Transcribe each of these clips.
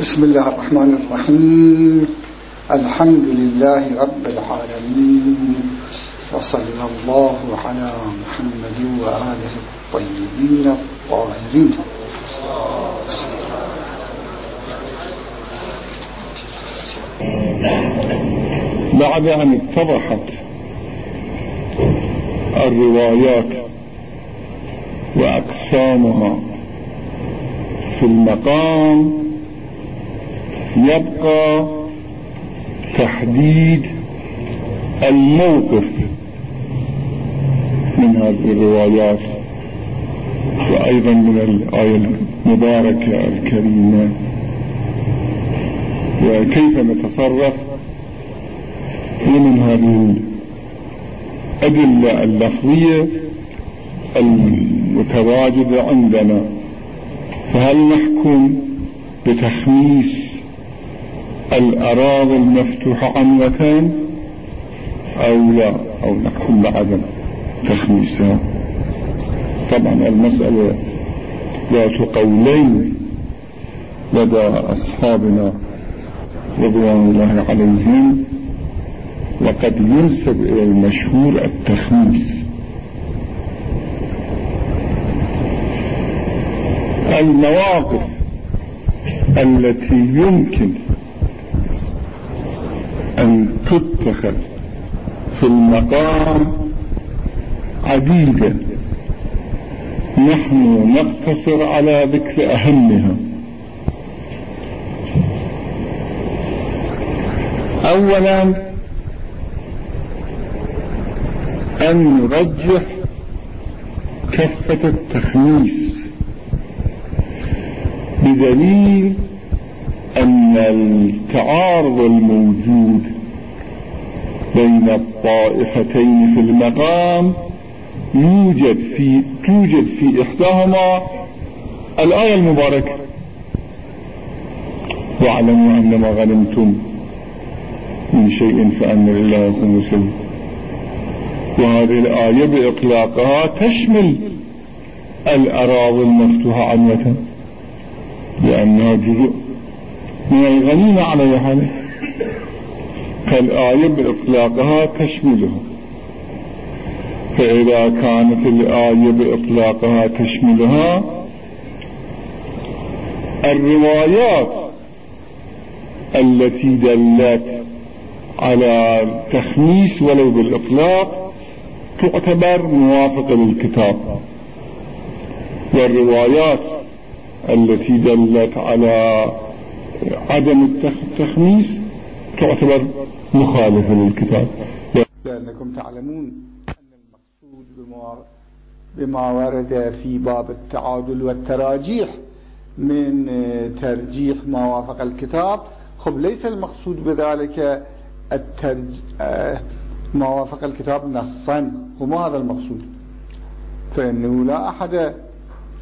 بسم الله الرحمن الرحيم. الحمد لله رب العالمين. وصلى الله على محمد وآله الطيبين الطاهرين. بعد أن اتضحت الروايات وأقسامها في المقام يبقى تحديد الموقف من هذه الروايات وأيضا من الآية المباركة الكريمة. وكيف نتصرف؟ ومن هذه الأدلة اللفظية المتواجدة عندنا. فهل نحكم بتخميس الأراضي المفتوحة عنوة أو لا؟ أو نحكم بعدم تخميسها. طبعا المسألة ذات قولين لدى أصحابنا رضوان الله عليهم وقد ينسب إلى المشهور التخميس. المواقف التي يمكن تتخذ في المقام عديدة. نحن نقتصر على ذكر أهمها. أولا أن نرجح كفة التخميس بدليل أن التعارض الموجود بين الطائفتين في المقام يوجد في توجد في إحداهما الآية المباركة. واعلموا أن ما غنمتم من شيء فأن لله خمسه وهذه الآية بإطلاقها تشمل الأراضي المفتوحة عنوة لأنها جزء من الغنيمة على حال فالآية بإطلاقها تشملها فإذا كانت الآية بإطلاقها تشملها الروايات التي دلت على التخميس ولو بالإطلاق تعتبر موافقة للكتاب. والروايات التي دلت على عدم التخميس تعتبر مخالفة للكتاب. لأنكم تعلمون أن المقصود بما ورد في باب التعادل والتراجيح من ترجيح ما وافق الكتاب. خب ليس المقصود بذلك الترج... ما وافق الكتاب نصا. وما هذا المقصود. فإنه لا أحد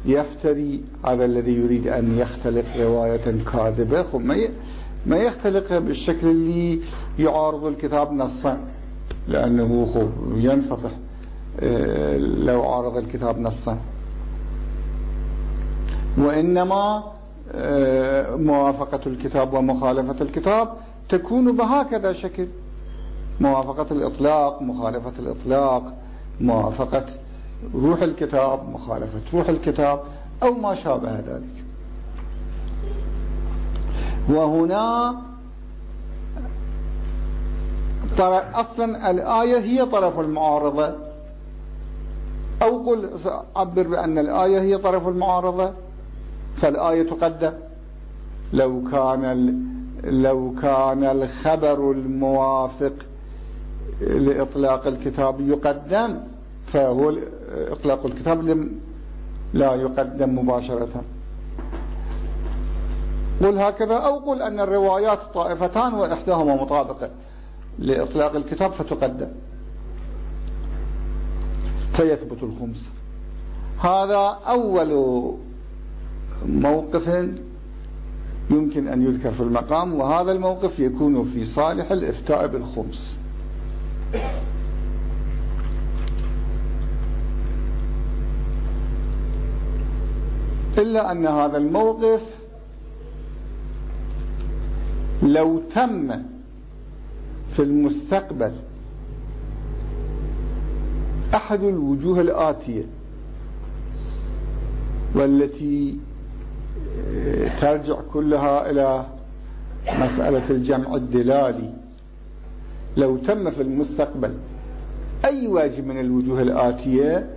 يفتري على الذي يريد أن يختلق رواية كاذبة. خب ما ما يختلقها بالشكل اللي يعارض الكتاب نصا لأنه خب ينفضح لو عارض الكتاب نصا. وإنما موافقة الكتاب ومخالفة الكتاب تكون بهكذا شكل. موافقة الإطلاق مخالفة الإطلاق موافقة روح الكتاب مخالفة روح الكتاب أو ما شابه ذلك. وهنا أصلا الآية هي طرف المعارضة. أو قل عبر بأن الآية هي طرف المعارضة. فالآية تقدم. لو كان لو كان الخبر الموافق لإطلاق الكتاب يقدم فهو إطلاق الكتاب لا يقدم مباشرة. قل هكذا أو قل أن الروايات طائفتان وإحداهما مطابقة لإطلاق الكتاب فتقدم. فيثبت الخمس. هذا أول موقف يمكن أن يذكر في المقام وهذا الموقف يكون في صالح الإفتاء بالخمس. إلا أن هذا الموقف لو تم في المستقبل أحد الوجوه الآتية والتي آه، ترجع كلها إلى مسألة الجمع الدلالي لو تم في المستقبل أي وجه من الوجوه الآتية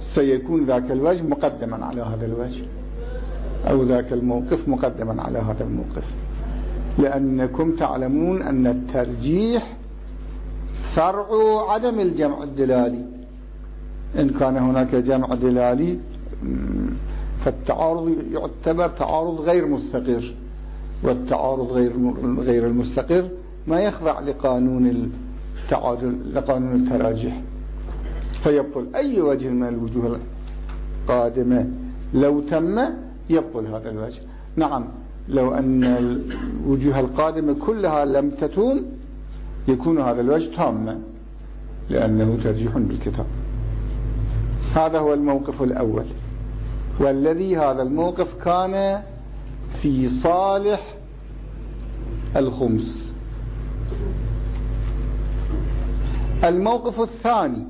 سيكون ذاك الوجه مقدما على هذا الوجه أو ذاك الموقف مقدما على هذا الموقف. لأنكم تعلمون أن الترجيح فرع عدم الجمع الدلالي. إن كان هناك جمع دلالي فالتعارض يعتبر تعارض غير مستقر. والتعارض غير غير المستقر ما يخضع لقانون التعادل لقانون التراجح. فيبطل أي وجه من الوجوه القادمة. لو تم يبطل هذا الوجه. نعم. لو أن الوجوه القادمة كلها لم تتم يكون هذا الوجه تاما لأنه ترجيح بالكتاب. هذا هو الموقف الأول. والذي هذا الموقف كان في صالح الخمس. الموقف الثاني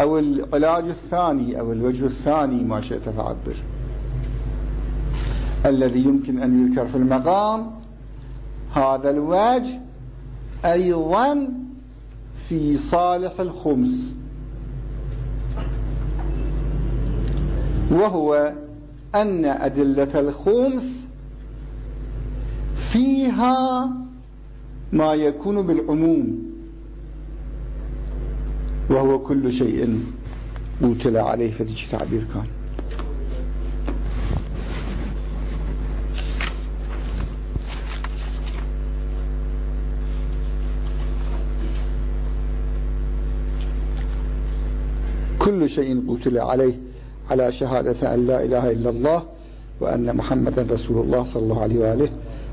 أو العلاج الثاني أو الوجه الثاني ما شئت فعبر الذي يمكن أن يذكر في المقام هذا الوجه أيضا في صالح الخمس. وهو أن أدلة الخمس فيها ما يكون بالعموم وهو كل شيء أوتل عليه فديش تعبير كان كل شيء قتل عليه على شهادة أن لا إله إلا الله وأن محمدا رسول الله صلى الله عليه وآله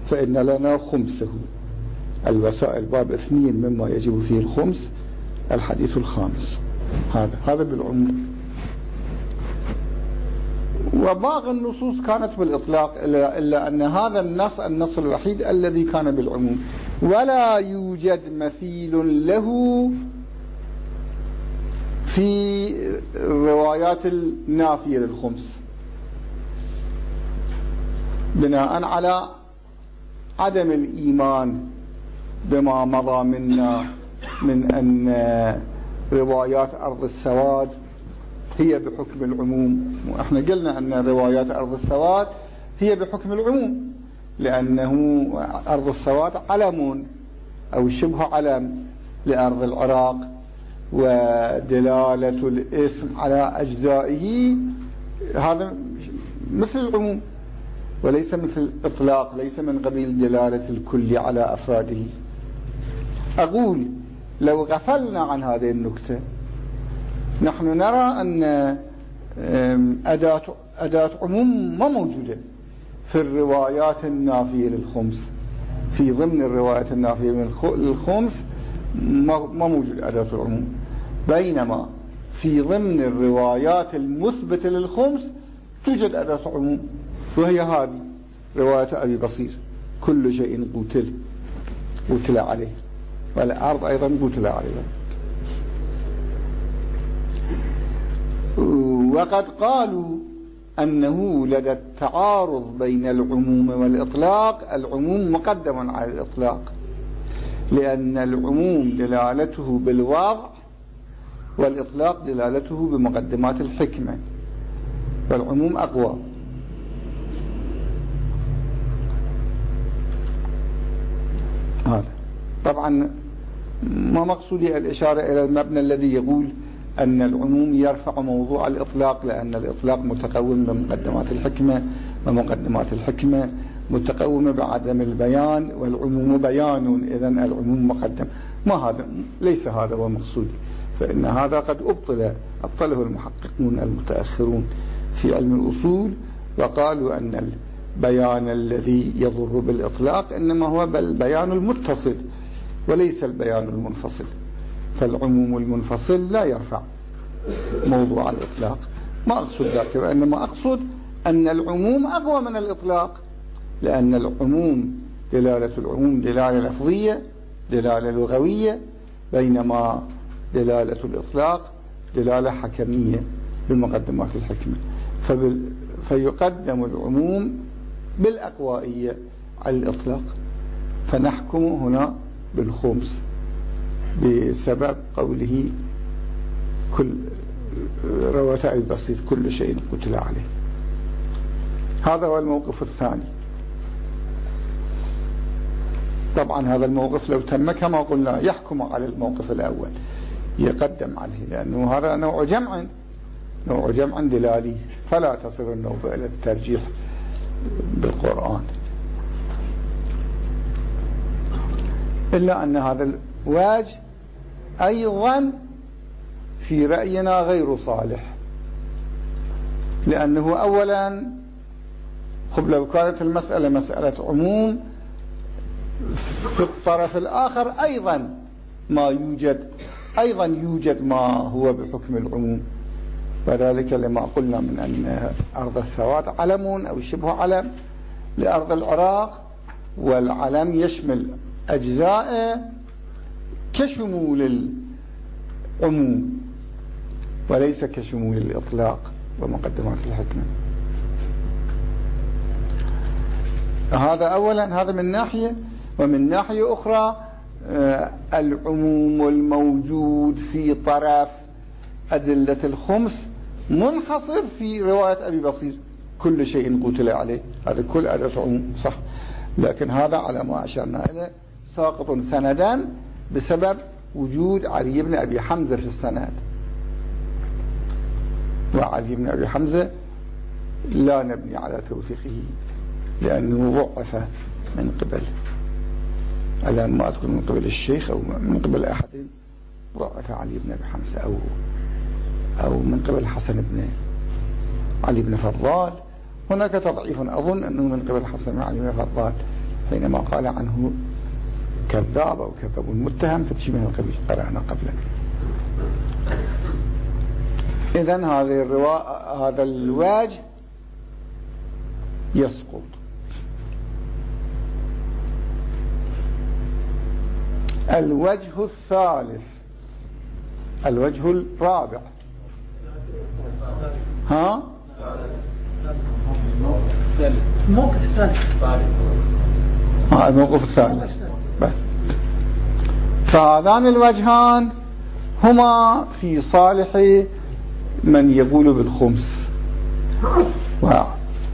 فإن لنا خمسه. الوسائل باب اثنين مما يجب فيه الخمس الحديث الخامس. هذا هذا بالعموم. وباقي النصوص كانت بالإطلاق إلا, إلا أن هذا النص النص الوحيد الذي كان بالعموم. ولا يوجد مثيل له في الروايات النافية للخمس. بناء على عدم الإيمان بما مضى منا من أن روايات أرض السواد هي بحكم العموم. وإحنا قلنا أن روايات أرض السواد هي بحكم العموم لأنه أرض السواد علم أو شبه علم لأرض العراق. ودلالة الاسم على أجزائه هذا مثل العموم وليس مثل الإطلاق ليس من قبيل دلالة الكل على أفراده. أقول لو غفلنا عن هذه النكتة نحن نرى أن أداة, أداة عموم ما موجودة في الروايات النافية للخمس. في ضمن الروايات النافية للخمس ما موجود أداة العموم. بينما في ضمن الروايات المثبتة للخمس توجد أداة عموم وهي هذه رواية أبي بصير. كل شيء قتل قتل عليه. والأرض أيضا قتل عليه. وقد قالوا أنه لدى التعارض بين العموم والإطلاق. العموم مقدم على الإطلاق لأن العموم دلالته بالواقع والإطلاق دلالته بمقدمات الحكمة والعموم أقوى. هذا. طبعا ما مقصودي الإشارة إلى المبنى الذي يقول أن العموم يرفع موضوع الإطلاق لأن الإطلاق متقوم بمقدمات الحكمة ومقدمات الحكمة متقومة بعدم البيان والعموم بيان إذا العموم مقدم. ما هذا؟ ليس هذا هو مقصودي. فإن هذا قد أبطل أبطله المحققون المتأخرون في علم الأصول وقالوا أن البيان الذي يضر بالإطلاق إنما هو البيان المتصل وليس البيان المنفصل. فالعموم المنفصل لا يرفع موضوع الإطلاق. ما أقصد ذلك وإنما أقصد أن العموم أقوى من الإطلاق لأن العموم دلالة العموم دلالة لفظية دلالة لغوية بينما دلالة الإطلاق دلالة حكمية بمقدمات الحكمة. فبال... فيقدم العموم بالأقوائية على الإطلاق. فنحكم هنا بالخمس بسبب قوله كل رواتع البسيط كل شيء قتل عليه. هذا هو الموقف الثاني. طبعا هذا الموقف لو تم كما قلنا يحكم على الموقف الأول. يقدم عليه لأنه هذا نوع جمع نوع جمع دلالي. فلا تصل النوبة إلى الترجيح بالقرآن. إلا أن هذا الواج أيضا في رأينا غير صالح. لأنه أولا قبل لو كانت المسألة مسألة عموم في الطرف الآخر أيضا ما يوجد أيضا يوجد ما هو بحكم العموم وذلك لما قلنا من أن أرض السواد علم أو شبه علم لأرض العراق والعلم يشمل أجزاء كشمول العموم وليس كشمول الإطلاق ومقدمات الحكمة. هذا أولا هذا من ناحية ومن ناحية أخرى العموم الموجود في طرف أدلة الخمس منحصر في رواية أبي بصير. كل شيء قتل عليه. هذا كل أدلة عموم صح. لكن هذا على ما أشرنا إليه ساقط سندا بسبب وجود علي بن أبي حمزة في السند. وعلي بن أبي حمزة لا نبني على توثيقه لأنه ضعف من قبل. على ما أذكر من قبل الشيخ أو من قبل أحد ضعف علي بن أبي حمزة أو أو من قبل حسن بن علي بن فضال. هناك تضعيف أظن أنه من قبل حسن بن علي بن فضال حينما قال عنه كذاب أو كذب متهم فتشي من القبيل قرأنا قبلا إذا هذه الرواء هذا الواج يسقط. الوجه الثالث. الوجه الرابع. ها؟ الموقف الثالث. الموقف الثالث. فهذان الوجهان هما في صالح من يقول بالخمس.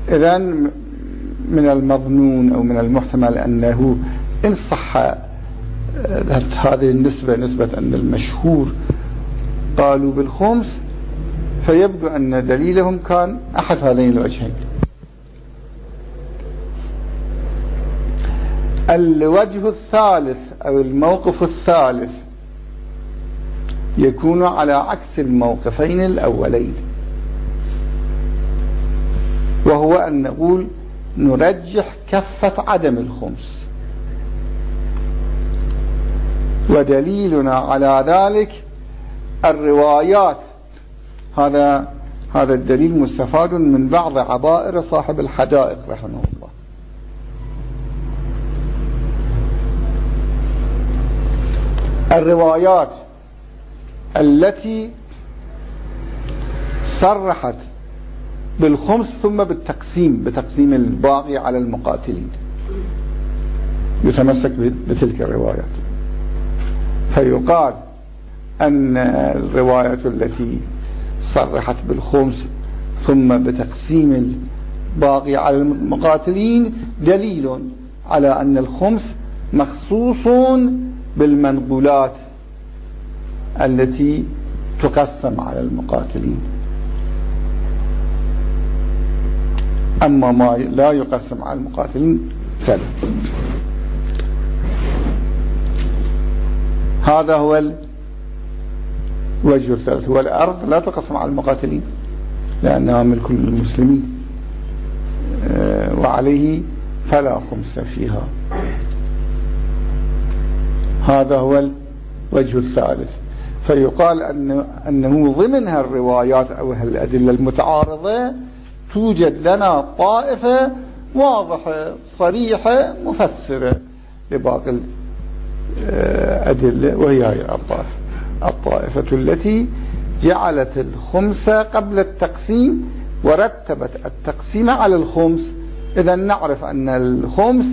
إذا من المظنون أو من المحتمل أنه إن صح هذه النسبة نسبة أن المشهور قالوا بالخمس فيبدو أن دليلهم كان أحد هذين الوجهين. الوجه الثالث أو الموقف الثالث يكون على عكس الموقفين الأولين. وهو أن نقول نرجح كفة عدم الخمس. ودليلنا على ذلك الروايات. هذا هذا الدليل مستفاد من بعض عبائر صاحب الحدائق رحمه الله. الروايات التي صرحت بالخمس ثم بالتقسيم بتقسيم الباقي على المقاتلين. يتمسك بتلك الروايات. فيقال أن الرواية التي صرحت بالخمس ثم بتقسيم الباقي على المقاتلين دليل على أن الخمس مخصوص بالمنقولات التي تقسم على المقاتلين. أما ما لا يقسم على المقاتلين فلا. هذا هو الوجه الثالث. والأرض لا تقسم على المقاتلين لأنها ملك المسلمين. آه، وعليه فلا خمس فيها. هذا هو الوجه الثالث. فيقال أن أنه ضمن هالروايات أو هالأدلة المتعارضة توجد لنا طائفة واضحة صريحة مفسرة لباقي الأدلة وهي هي الطائفة الطائفة التي جعلت الخمس قبل التقسيم ورتبت التقسيم على الخمس. إذا نعرف أن الخمس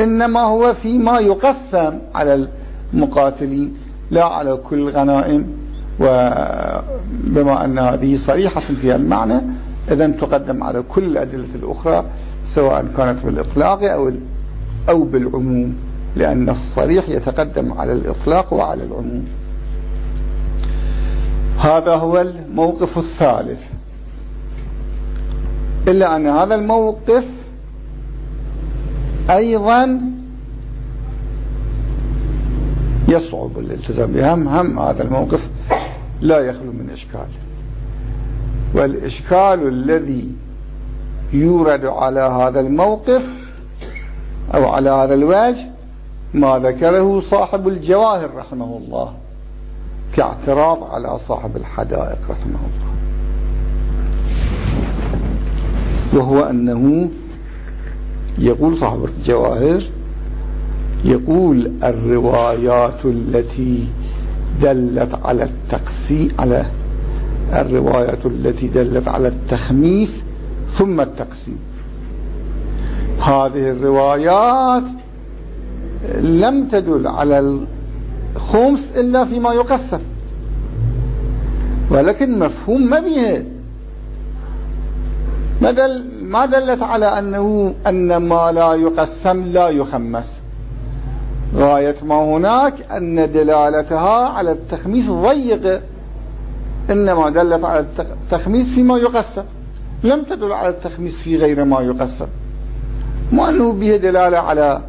إنما هو فيما يقسم على المقاتلين لا على كل غنائم. وبما أن هذه صريحة في المعنى إذا تقدم على كل الأدلة الأخرى سواء كانت بالإطلاق أو أو بالعموم. لأن الصريح يتقدم على الإطلاق وعلى العموم. هذا هو الموقف الثالث. إلا أن هذا الموقف أيضا يصعب الالتزام بهم هم هذا الموقف لا يخلو من إشكال. والإشكال الذي يورد على هذا الموقف أو على هذا الوجه ما ذكره صاحب الجواهر رحمه الله كاعتراض على صاحب الحدائق رحمه الله. وهو أنه يقول صاحب الجواهر يقول الروايات التي دلت على التقسيم على الروايات التي دلت على التخميس ثم التقسيم. هذه الروايات لم تدل على الخمس إلا فيما يقسم. ولكن مفهوم ما بها ما, دل ما دلت على أنه أن ما لا يقسم لا يخمس. غاية ما هناك أن دلالتها على التخميس ضيقة إنما دلت على التخميس فيما يقسم. لم تدل على التخميس في غير ما يقسم. ما أنه به دلالة على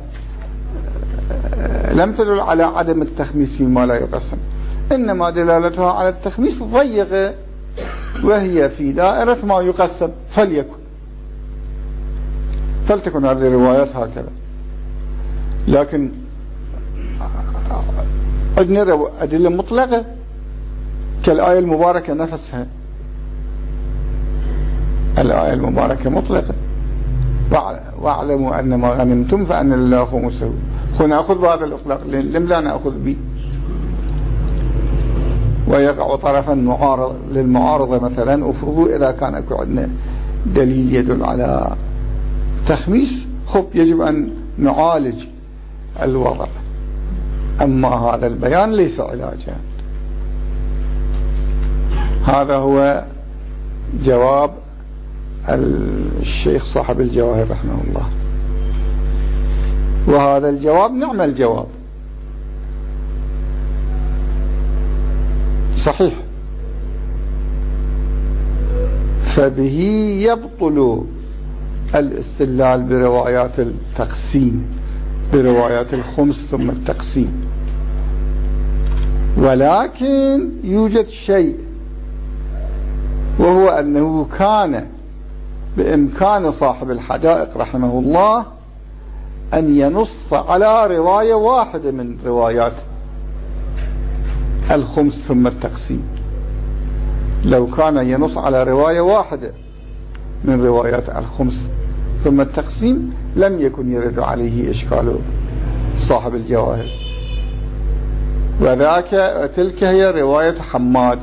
لم تدل على عدم التخميس فيما لا يقسم. إنما دلالتها على التخميس ضيقة وهي في دائرة ما يقسم فليكن. فلتكن هذه الروايات هكذا. لكن عندنا أدلة مطلقة. كالآية المباركة نفسها. الآية المباركة مطلقة. واعلموا أن ما غنمتم فأن الله خمسه. نأخذ بهذا الإطلاق. لم لا نأخذ به. ويقع طرفا معارض للمعارضة مثلا. افرضوا إذا كان أكو عندنا دليل يدل على تخميس خب يجب أن نعالج الوضع. أما هذا البيان ليس علاجا. هذا هو جواب الشيخ صاحب الجواهر رحمه الله. وهذا الجواب نعم الجواب. صحيح. فبه يبطل الاستدلال بروايات التقسيم بروايات الخمس ثم التقسيم. ولكن يوجد شيء وهو أنه كان بإمكان صاحب الحدائق رحمه الله أن ينص على رواية واحدة من روايات الخمس ثم التقسيم. لو كان ينص على رواية واحدة من روايات الخمس ثم التقسيم لم يكن يرد عليه إشكال صاحب الجواهر. وذاك تلك هي رواية حماد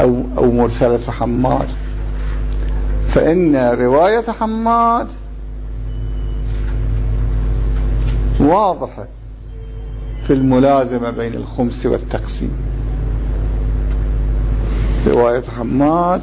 أو, أو مرسلة حماد. فإن رواية حماد واضحة في الملازمة بين الخمس والتقسيم. رواية حماد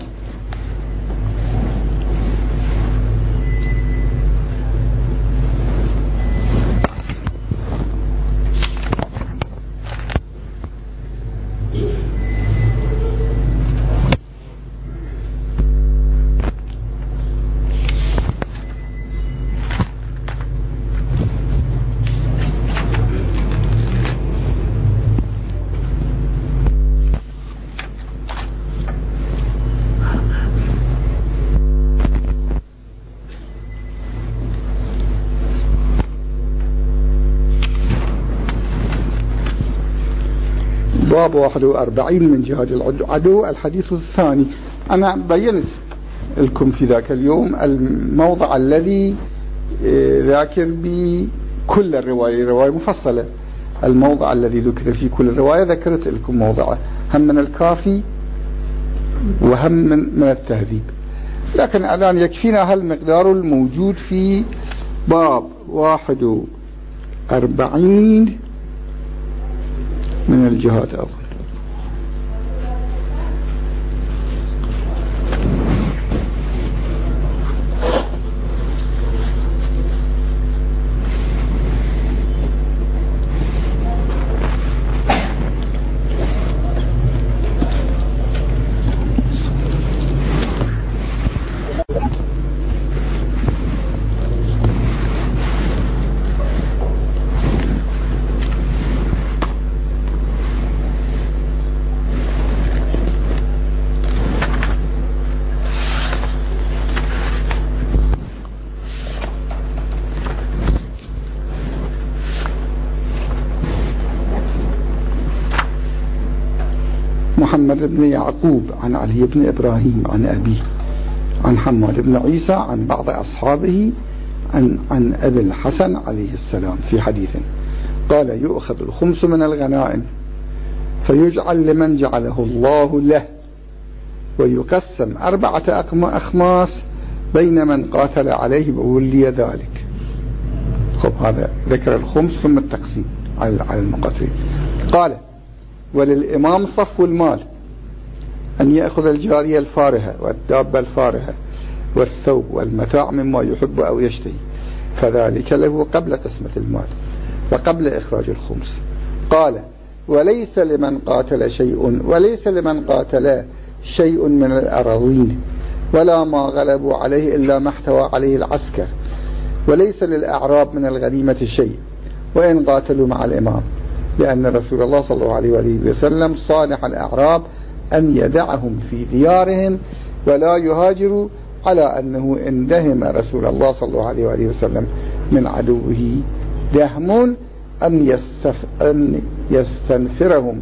باب 41 من جهاد العدو. الحديث الثاني. أنا بينت لكم في ذاك اليوم الموضع الذي آه، ذاكر بكل الرواية رواية مفصلة. الموضع الذي ذكر في كل الرواية ذكرت لكم موضعه هم من الكافي وهم من التهذيب. لكن الآن يكفينا هالمقدار الموجود في باب واحد وأربعين؟ من الجهاد أول محمد بن يعقوب عن علي بن إبراهيم عن أبيه عن حماد بن عيسى عن بعض أصحابه عن, عن أبي الحسن عليه السلام في حديث. قال يؤخذ الخمس من الغنائم فيجعل لمن جعله الله له ويقسم أربعة أخماس بين من قاتل عليه وولي ذلك. خب هذا ذكر الخمس ثم التقسيم على المقاتلين. قال وللإمام صف المال. أن يأخذ الجارية الفارهة والدابة الفارهة والثوب والمتاع مما يحب أو يشتهي. فذلك له قبل قسمة المال وقبل إخراج الخمس. قال وليس لمن قاتل شيء وليس لمن قاتل شيء من الأراضين ولا ما غلبوا عليه إلا ما احتوى عليه العسكر. وليس للأعراب من الغنيمة شيء وإن قاتلوا مع الإمام لأن رسول الله صلى الله عليه وآله وسلم صالح الأعراب أن يدعهم في ديارهم ولا يهاجروا على أنه إن دهم رسول الله صلى الله عليه وآله وسلم من عدوه. دهم أن, يستف أن يستنفرهم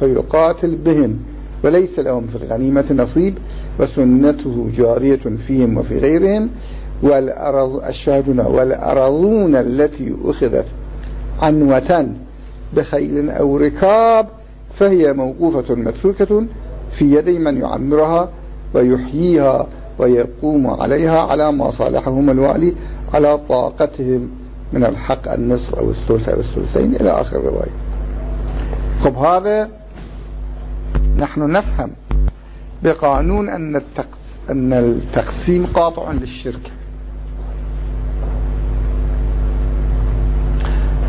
فيقاتل بهم وليس لهم في الغنيمة نصيب وسنته جارية فيهم وفي غيرهم. والأرض الشهدون والأرضون التي أخذت عنوة بخيل أو ركاب فهي موقوفة متروكة في يدي من يعمرها ويحييها ويقوم عليها على ما صالحهم الوالي على طاقتهم من الحق النصف أو الثلث أو الثلثين إلى آخر الرواية خب هذا نحن نفهم بقانون أن أن التقسيم قاطع للشرك.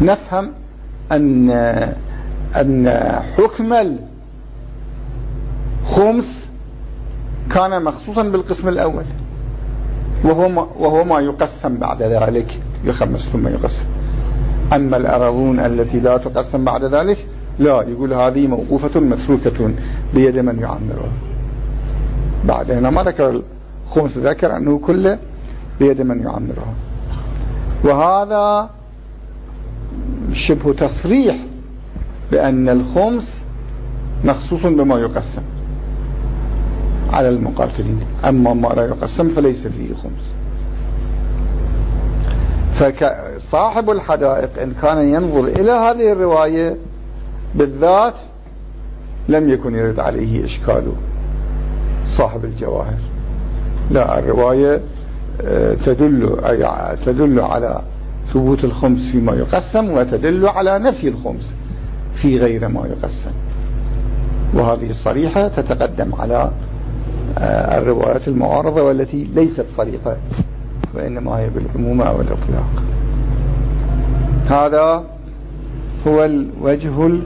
نفهم أن أن حكم الخمس كان مخصوصا بالقسم الأول. وهو ما, وهو ما يقسم بعد ذلك. يخمس ثم يقسم. أما الأراضون التي لا تقسم بعد ذلك لا يقول هذه موقوفة مسروكة بيد من يعمرها. بعد هنا ما ذكر الخمس ذكر أنه كله بيد من يعمرها. وهذا شبه تصريح بأن الخمس مخصوص بما يقسم. على المقاتلين. أما ما لا يقسم فليس فيه خمس. فصاحب الحدائق إن كان ينظر إلى هذه الرواية بالذات لم يكن يرد عليه إشكال صاحب الجواهر. لا الرواية آه، تدل تدل على ثبوت الخمس فيما يقسم وتدل على نفي الخمس في غير ما يقسم. وهذه الصريحة تتقدم على الروايات المعارضة والتي ليست صريحة وإنما هي بالعموم أو الإطلاق هذا هو الوجه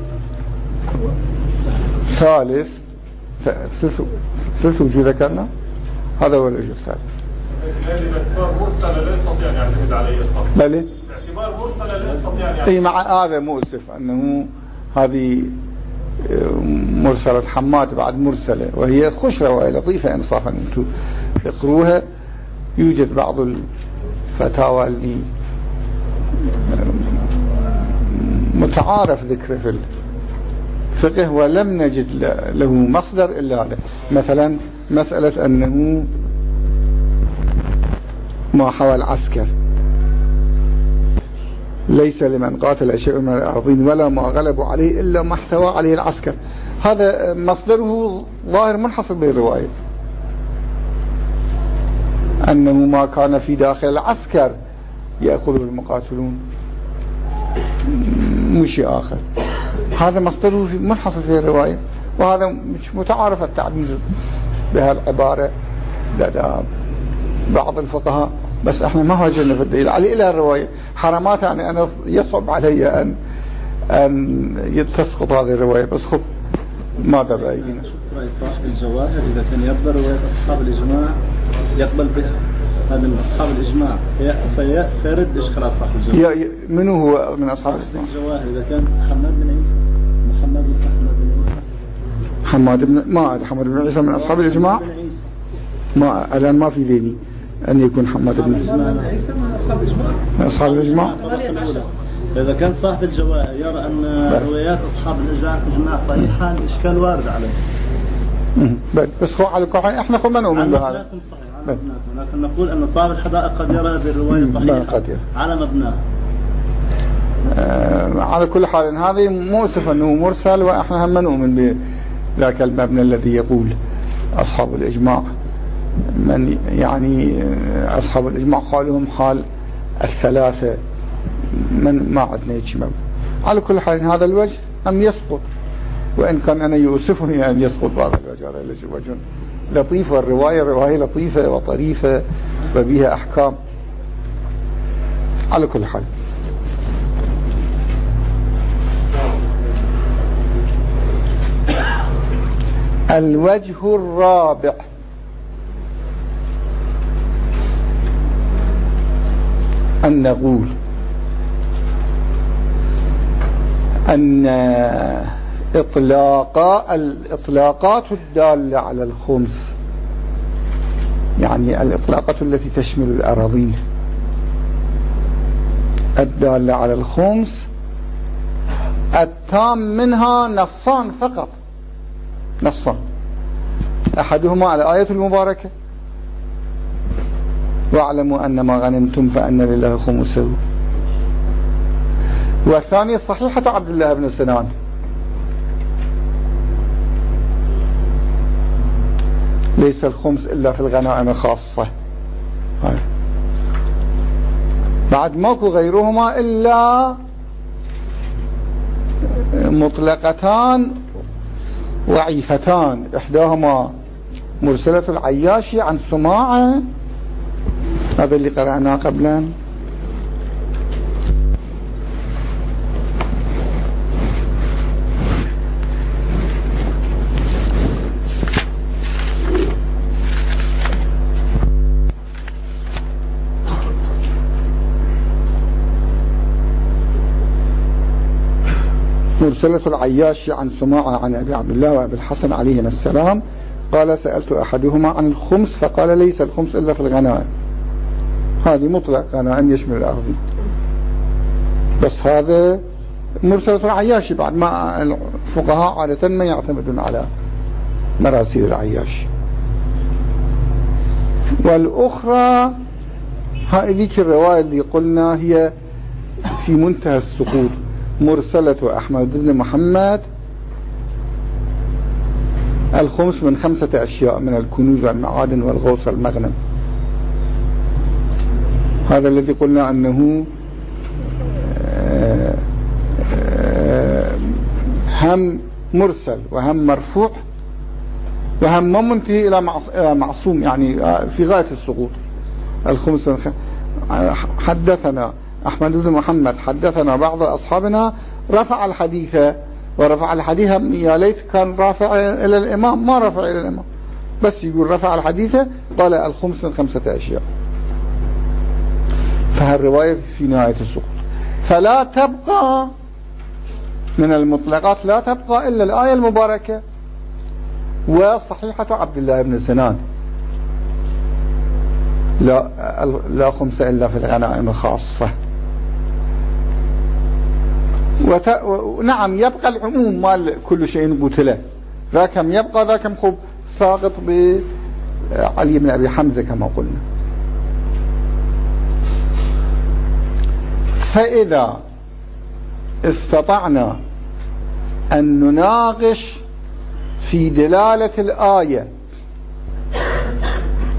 الثالث. ثلث وجه ذكرنا؟ هذا هو الوجه الثالث. بلى؟ باعتبار مرسلة لا يستطيع إي مع هذا مؤسف أنه هذه آه، مرسلة حماد بعد مرسلة وهي خوش رواية لطيفة انصافا. أنتم اقروها يوجد بعض الفتاوى اللي متعارف ذكره في الفقه ولم نجد له مصدر إلا هذا مثلا مسألة أنه ما حوى العسكر. ليس لمن قاتل شيء من الأرضين ولا ما غلبوا عليه إلا ما احتوى عليه العسكر. هذا مصدره ظاهر منحصر بالرواية. أنه ما كان في داخل العسكر يأخذه المقاتلون. مش آخر. هذا مصدره منحصر في الرواية. وهذا مش متعارف التعبير بهالعبارة. لدى بعض الفقهاء بس إحنا ما هاجرنا في الدليل. علي إلى الرواية. حرمات يعني أنا يصعب علي ان أن تسقط هذه الرواية. بس خب ماذا رأينا رأي صاحب الجواهر إذا كان يقبل رواية أصحاب الإجماع يقبل بها. هذا من أصحاب الإجماع. في فيرد إشكال صاحب الجواهر من هو من أصحاب الإجماع؟ الجواهر إذا كان حماد بن عيسى. محمد بن أحمد بن عيسى. حماد بن ما حماد بن عيسى من أصحاب الإجماع؟ ما الآن ما في ذهني أن يكون حماد بن أصحاب الإجماع. إذا كان صاحب الجواهر يرى أن روايات أصحاب الإجماع صحيحة الإشكال وارد عليه. بس هو على كل إحنا خو ما نؤمن بهذا. لكن نقول أن صاحب الحدائق قد يرى بالرواية صحيحة على مبناه. آه على كل حال هذه مؤسف أنه مرسل وإحنا هم نؤمن بذاك المبنى الذي يقول أصحاب الإجماع. من يعني أصحاب الإجماع قالهم حال الثلاثة. من ما عندنا هيك على كل حال هذا الوجه أم يسقط. وإن كان أنا يؤسفني أن يسقط هذا الوجه. هذا وجه لطيف. والرواية رواية لطيفة وطريفة وبها أحكام. على كل حال. الوجه الرابع. أن نقول أن إطلاق الإطلاقات الدالة على الخمس يعني الإطلاقات التي تشمل الأراضين. الدالة على الخمس التام منها نصان فقط. نصان. أحدهما على آية المباركة واعلموا أن ما غنمتم فأن لله خمسه والثانية صحيحة عبد الله بن سنان. ليس الخمس إلا في الغنائم خاصة. بعد ماكو غيرهما إلا مطلقتان وعيفتان. إحداهما مرسلة العياشي عن سماعة هذا اللي قرأناه قبلا مرسلة العياش عن سماعة عن أبي عبد الله وأبي الحسن عليهما السلام. قال سألت أحدهما عن الخمس فقال ليس الخمس إلا في الغنائم. هذه مطلق غنائم يشمل الأرض بس هذا مرسلة العياش بعد ما الفقهاء عادة ما يعتمدون على مراسيل العياش والأخرى هذه الرواية اللي قلنا هي في منتهى السقوط. مرسلة أحمد بن محمد الخمس من خمسة أشياء من الكنوز والمعادن والغوص والمغنم. هذا الذي قلنا أنه آه، آه، هم مرسل وهم مرفوع وهم ما منتهي إلى معصوم يعني آه، في غاية السقوط. الخمس حدثنا أحمد بن محمد حدثنا بعض أصحابنا رفع الحديث ورفع الحديث يا ليت كان رافع إلى الإمام ما رفع إلى الإمام. بس يقول رفع الحديث قال الخمس من خمسة أشياء. فهالرواية في نهاية السقوط. فلا تبقى من المطلقات لا تبقى إلا الآية المباركة وصحيحة عبد الله بن سنان. لا لا خمس إلا في الغنائم خاصة وت... نعم يبقى العموم مال كل شيء قتله ذاكم يبقى ذاكم خب ساقط بعلي بن أبي حمزة كما قلنا. فإذا استطعنا أن نناقش في دلالة الآية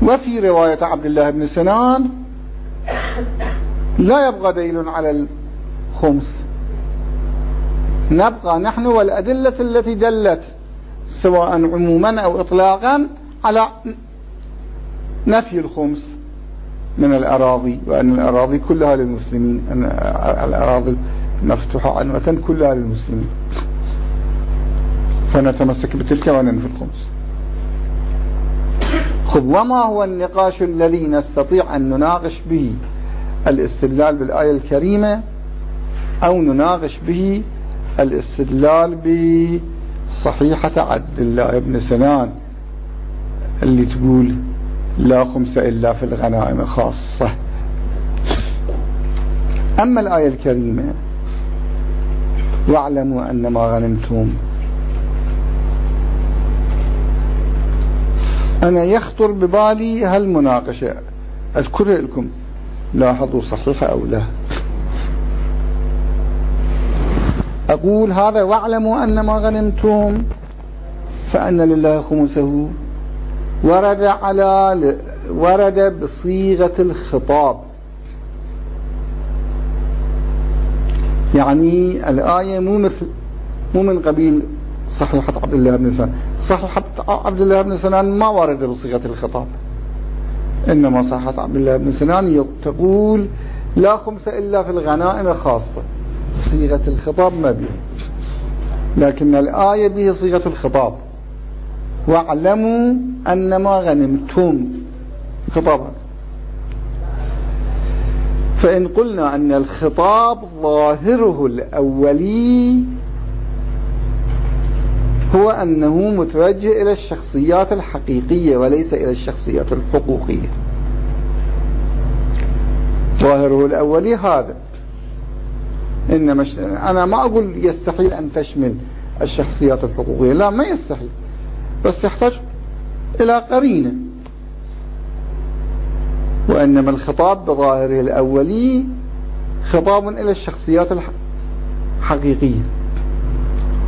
وفي رواية عبد الله بن سنان لا يبقى دليل على الخمس. نبقى نحن والأدلة التي دلت سواء عموما أو إطلاقا على نفي الخمس. من الأراضي وأن الأراضي كلها للمسلمين أن الأراضي مفتوحة عنوة كلها للمسلمين. فنتمسك بتلك وننفي الخمس خذ وما هو النقاش الذي نستطيع أن نناقش به؟ الاستدلال بالآية الكريمة أو نناقش به الاستدلال بصحيحة عبد الله بن سنان اللي تقول لا خمس إلا في الغنائم خاصة. أما الآية الكريمة واعلموا أن ما غنمتم. أنا يخطر ببالي هالمناقشة. أذكرها لكم لاحظوا صحيحة أو لا. أقول هذا واعلموا أن ما غنمتم فأن لله خمسه. ورد على ورد بصيغة الخطاب. يعني الآية مو مثل مو من قبيل صحيحة عبد الله بن سنان. صحيحة عبد الله بن سنان ما ورد بصيغة الخطاب. إنما صحيحة عبد الله بن سنان تقول لا خمس إلا في الغنائم خاصة. صيغة الخطاب ما به لكن الآية به صيغة الخطاب. واعلموا أن ما غنمتم خطابا. فإن قلنا أن الخطاب ظاهره الأولي هو أنه متوجه إلى الشخصيات الحقيقية وليس إلى الشخصيات الحقوقية. ظاهره الأولي هذا. إنما أنا ما أقول يستحيل أن تشمل الشخصيات الحقوقية لا ما يستحيل. بس يحتاج إلى قرينة. وإنما الخطاب بظاهره الأولي خطاب إلى الشخصيات الحقيقية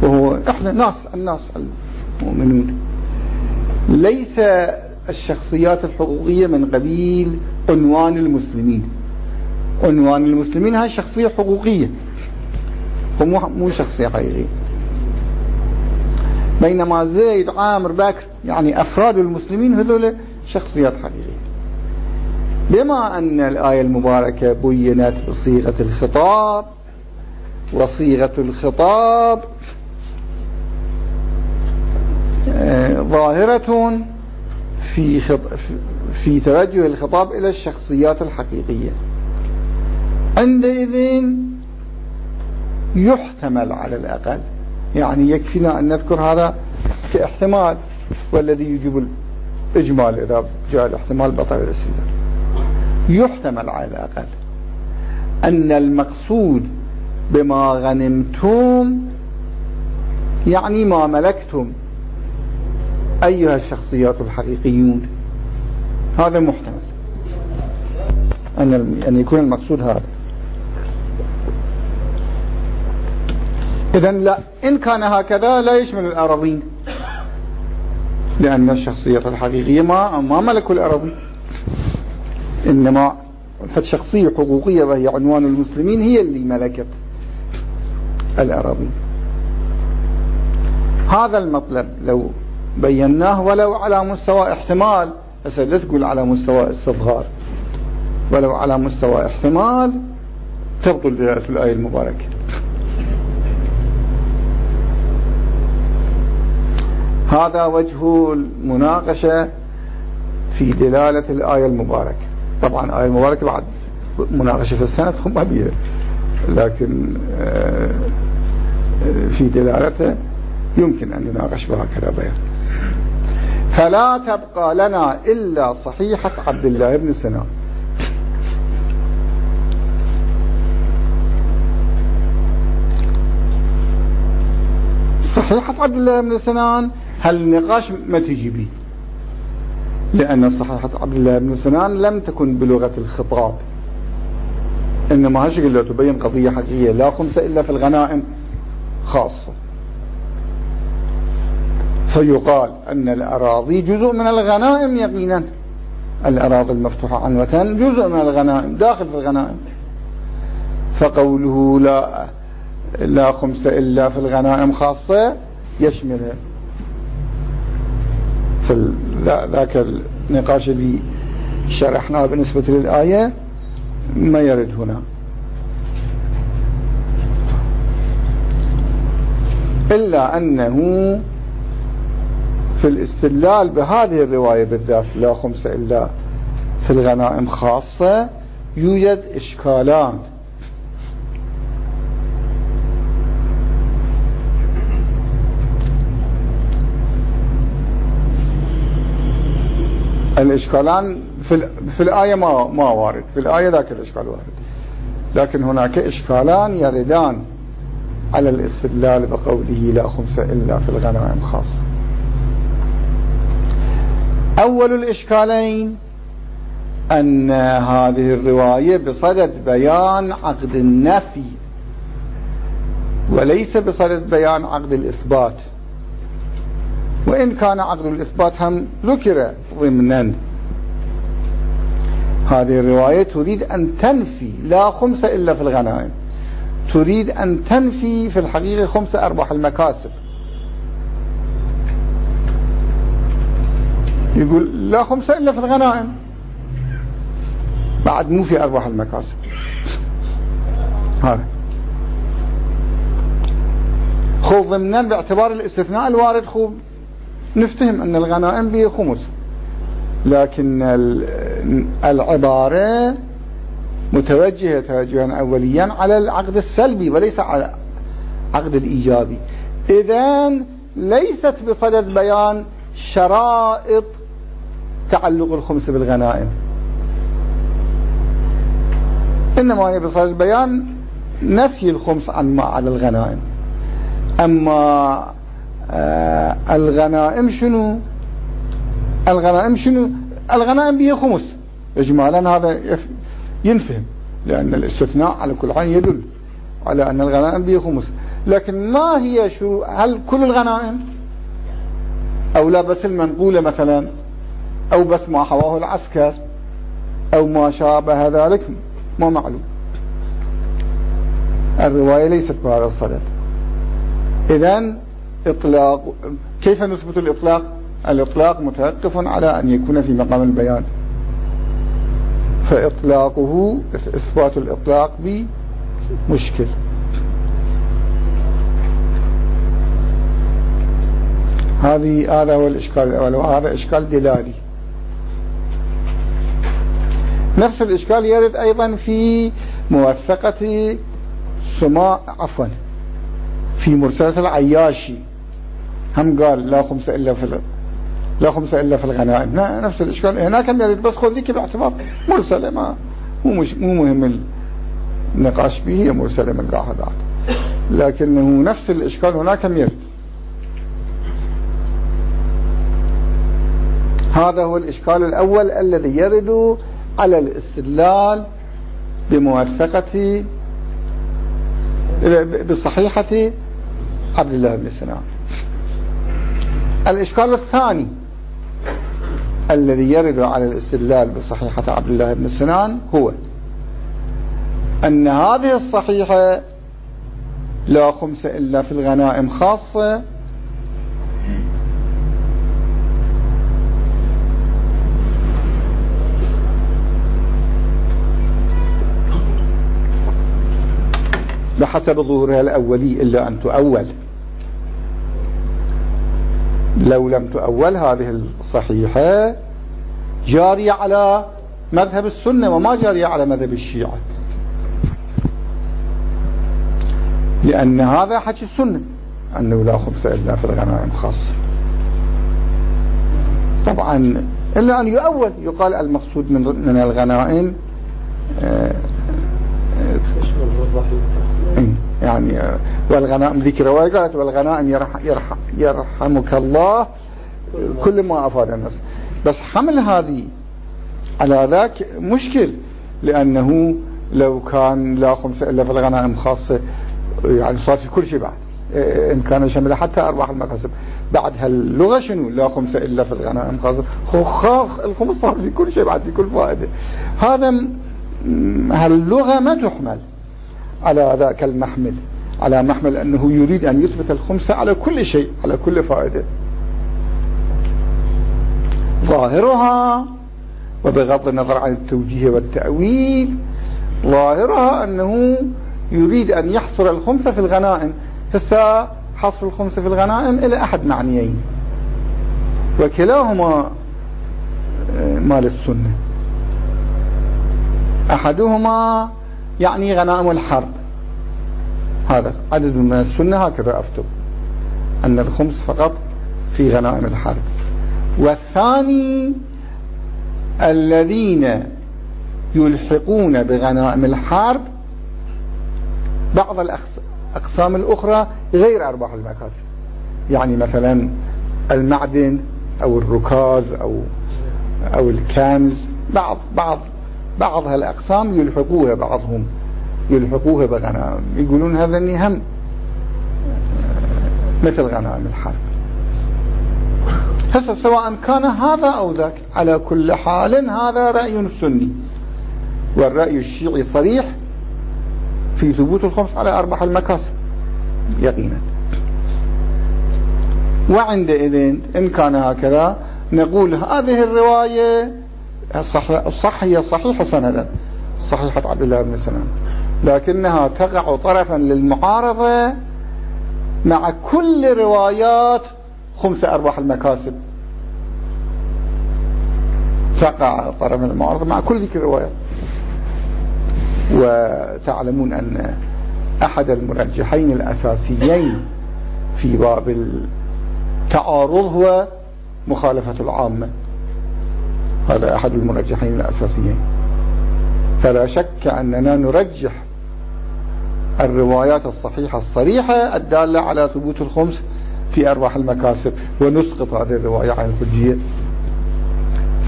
وهو إحنا ناس الناس المؤمنون. ليس الشخصيات الحقوقية من قبيل عنوان المسلمين. عنوان المسلمين هاي شخصية حقوقية. هو مو شخصية حقيقية. بينما زيد عامر بكر يعني أفراد المسلمين هذول شخصيات حقيقية بما أن الآية المباركة بينت بصيغة الخطاب وصيغة الخطاب آه، ظاهرة في. في توجه الخطاب إلى الشخصيات الحقيقية عندئذ يحتمل على الأقل يعني يكفينا أن نذكر هذا كاحتمال والذي يجب الإجمال إذا جاء الاحتمال بطل الاستدلال يحتمل على الأقل أن المقصود بما غنمتم يعني ما ملكتم أيها الشخصيات الحقيقيون. هذا محتمل. أن يكون المقصود هذا. إذا لا إن كان هكذا لا يشمل الأراضين. لأن الشخصية الحقيقية ما ما ملكوا الأراضي إنما فالشخصية حقوقية وهي عنوان المسلمين هي اللي ملكت الأراضي هذا المطلب لو بيناه ولو على مستوى احتمال بس لا تقول على مستوى استظهار. ولو على مستوى احتمال تبطل دلالة الآية المباركة. هذا وجه المناقشة في دلالة الآية المباركة. طبعا الآية المباركة بعد مناقشة في السنة ما بيها. لكن آه، في دلالته يمكن أن يناقش بهكذا بيان. فلا تبقى لنا إلا صحيحة عبد الله بن سنان. صحيحة عبد الله بن سنان هالنقاش ما تجي به لأن صحيحة عبد الله بن سنان لم تكن بلغة الخطاب. إنما هالشكل تبين قضية حقيقية لا خمس إلا في الغنائم خاصة. فيقال أن الأراضي جزء من الغنائم يقينا. الأراضي المفتوحة عنوة جزء من الغنائم داخل في الغنائم. فقوله لا لا خمس إلا في الغنائم خاصة يشمل في ذاك النقاش اللي شرحناه بالنسبة للآية ما يرد هنا. إلا أنه في الاستدلال بهذه الرواية بالذات لا خمس إلا في الغنائم خاصة يوجد إشكالان. الإشكالان في, في الآية ما, ما وارد. في الآية ذاك الإشكال وارد. لكن هناك إشكالان يردان على الاستدلال بقوله لا خمس إلا في الغنائم خاصة أول الإشكالين أن هذه الرواية بصدد بيان عقد النفي وليس بصدد بيان عقد الإثبات. وإن كان عقد الإثبات هم ذكر ضمنا. هذه الرواية تريد أن تنفي لا خمس إلا في الغنائم. تريد أن تنفي في الحقيقة خمس أرباح المكاسب. يقول لا خمسة إلا في الغنائم. بعد مو في أرباح المكاسب. هذا. خو ضمنا باعتبار الاستثناء الوارد خو نفتهم أن الغنائم به خمس لكن العبارة متوجهة توجها أوليا على العقد السلبي وليس على العقد الإيجابي. إذا ليست بصدد بيان شرائط تعلق الخمس بالغنائم. إنما هي بصدد بيان نفي الخمس عن ما على الغنائم. أما آه الغنائم شنو؟ الغنائم شنو؟ الغنائم به خمس. إجمالا هذا ينفهم لأن الاستثناء على كل حال يدل على أن الغنائم به خمس. لكن ما هي شو؟ هل كل الغنائم؟ أو لا بس المنقولة مثلا أو بس ما حواه العسكر أو ما شابه ذلك ما معلوم. الرواية ليست بهذا الصدد. إذا إطلاق كيف نثبت الإطلاق؟ الإطلاق متوقف على أن يكون في مقام البيان. فإطلاقه إثبات الإطلاق بمشكل. هذه هذا هو الإشكال الأول وهذا إشكال دلالي. نفس الإشكال يرد أيضا في موثقة سماء عفوا في مرسلة العياشي. هم قال لا خمس إلا في لا خمسة إلا في الغنائم. نفس الإشكال. هناك يريد بس خذ ذيك باعتبار. مرسلة ما مو مش مو مهم النقاش به هي مرسلة من قاعدات لكنه نفس الإشكال هناك يرد هذا هو الإشكال الأول الذي يرد على الاستدلال بموثقة بصحيحة عبد الله بن سنان. الإشكال الثاني الذي يرد على الاستدلال بصحيحة عبد الله بن سنان هو أن هذه الصحيحة لا خمس إلا في الغنائم خاصة. بحسب ظهورها الأولي إلا أن تؤول. لو لم تؤول هذه الصحيحة جارية على مذهب السنة وما جارية على مذهب الشيعة. لأن هذا حكي السنة أنه لا خبز إلا في الغنائم خاصة طبعا إلا أن يؤول يقال المقصود من من الغنائم آه، آه، يعني آه، والغنائم ذيك رواية قالت والغنائم يرح يرح يرحمك الله كل ما أفاد الناس. بس حمل هذه على ذاك مشكل لأنه لو كان لا خمس إلا في الغنائم خاصة يعني صار في كل شيء بعد. إن كان شمل حتى أرباح المكاسب. بعد هاللغة شنو؟ لا خمسة إلا في الغنائم خاصة. خاخ الخمس صار في كل شيء بعد في كل فائدة. هذا هاللغة ما تحمل على ذاك المحمل. على محمل أنه يريد أن يثبت الخمسة على كل شيء على كل فائدة. ظاهرها وبغض النظر عن التوجيه والتأويل ظاهرها أنه يريد أن يحصر الخمسة في الغنائم. هسه حصر الخمسة في الغنائم إلى أحد معنيين. وكلاهما آه، مال السنة. أحدهما يعني غنائم الحرب. هذا عدد من السنة هكذا أفتوا أن الخمس فقط في غنائم الحرب. والثاني الذين يلحقون بغنائم الحرب بعض الأقسام الأخرى غير أرباح المكاسب. يعني مثلا المعدن أو الركاز أو أو الكنز. بعض بعض بعض هالأقسام يلحقوها بعضهم. يلحقوها بغنائم يقولون هذا هم. مثل غنائم الحرب. هسه سواء كان هذا أو ذاك على كل حال هذا رأي سني. والرأي الشيعي صريح في ثبوت الخمس على أربح المكاسب يقينا. وعندئذ إن كان هكذا نقول هذه الرواية الصح هي صحيحة سندا. صحيحة عبد الله بن سلام. لكنها تقع طرفا للمعارضة مع كل روايات خمس أرباح المكاسب. تقع طرفا المعارضة مع كل ذكر الروايات. وتعلمون أن أحد المرجحين الأساسيين في باب التعارض هو مخالفة العامة. هذا أحد المرجحين الأساسيين. فلا شك أننا نرجح الروايات الصحيحة الصريحة الدالة على ثبوت الخمس في أرواح المكاسب ونسقط هذه الرواية عن الحجية.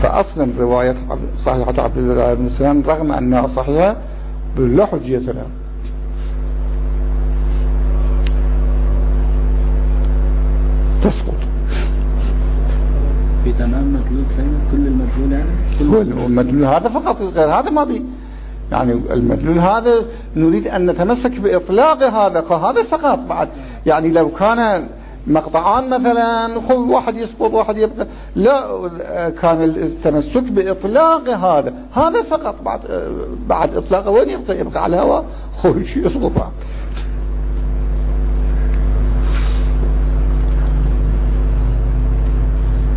فأصلا رواية صحيحة عبد الله بن سلام رغم أنها صحيحة لا حجية لها. تسقط. في تمام مدلول كل المدلول يعني؟ كل المدلول هذا فقط غير هذا ما بي يعني المدلول هذا نريد أن نتمسك بإطلاق هذا هذا سقط بعد. يعني لو كان مقطعان مثلا واحد يسقط واحد يبقى. لا كان التمسك بإطلاق هذا. هذا سقط بعد بعد إطلاقه وين يبقى؟ يبقى على الهواء. خوش يسقط. بعد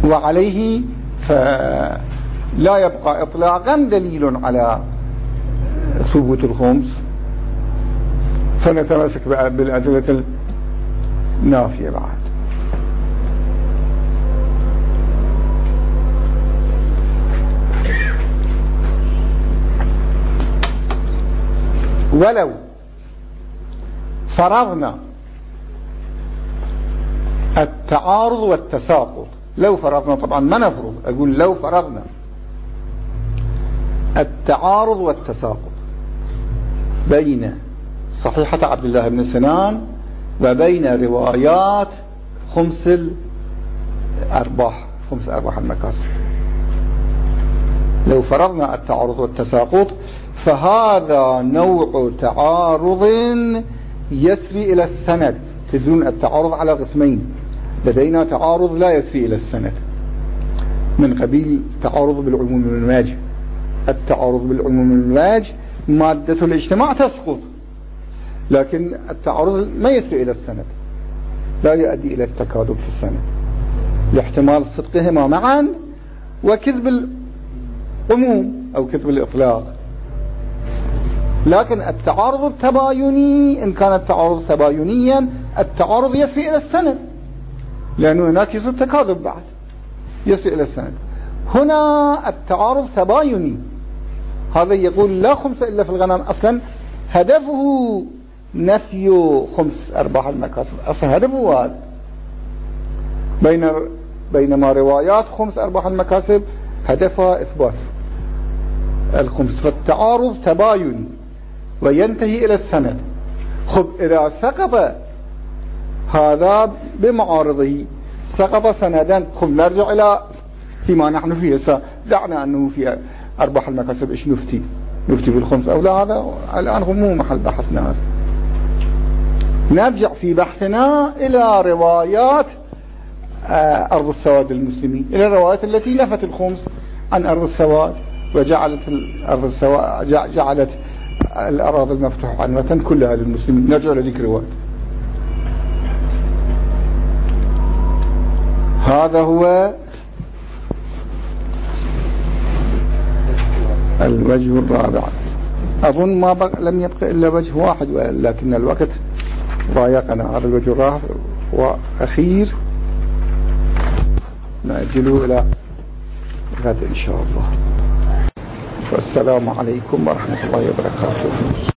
وعليه فلا يبقى إطلاقا دليل على ثبوت الخمس. فنتمسك بالأدلة النافية بعد. ولو فرضنا التعارض والتساقط لو فرضنا طبعا ما نفرض أقول لو فرضنا التعارض والتساقط. بين صحيحة عبد الله بن سنان وبين روايات خمس الأرباح خمس أرباح المكاسب. لو فرضنا التعارض والتساقط فهذا نوع تعارض يسري إلى السند. تدرون التعارض على قسمين. لدينا تعارض لا يسري إلى السند. من قبيل تعارض بالعموم والماج التعارض بالعموم والماج مادة الاجتماع تسقط. لكن التعارض ما يسري إلى السند. لا يؤدي إلى التكاذب في السند. لاحتمال صدقهما معا وكذب العموم أو كذب الإطلاق. لكن التعارض التبايني إن كان التعارض تباينيا التعارض يسري إلى السند. لأنه هناك يصير تكاذب بعد. يسري إلى السند. هنا التعارض تبايني. هذا يقول لا خمس إلا في الغنم. أصلا هدفه نفي خمس أرباح المكاسب. أصلا هدفه هذا بين بينما روايات خمس أرباح المكاسب هدفها إثبات. الخمس فالتعارض تبايني وينتهي إلى السند. خب إذا سقط هذا بمعارضه سقط سندا خب نرجع إلى فيما نحن فيه. دعنا أنه في أرباح المكاسب إيش نفتي؟ نفتي بالخمس أو لا هذا الآن هو مو محل بحثنا هذا. نرجع في بحثنا إلى روايات آه، أرض السواد المسلمين إلى الروايات التي نفت الخمس عن أرض السواد وجعلت الأرض السواد جعلت الأراضي المفتوحة عنوة كلها للمسلمين. نرجع لذيك الرواية. هذا هو الوجه الرابع. أظن ما بق... لم يبقى إلا وجه واحد لكن الوقت ضايقنا هذا الوجه الرابع وأخير. نأجله إلى غد إن شاء الله. والسلام عليكم ورحمة الله وبركاته.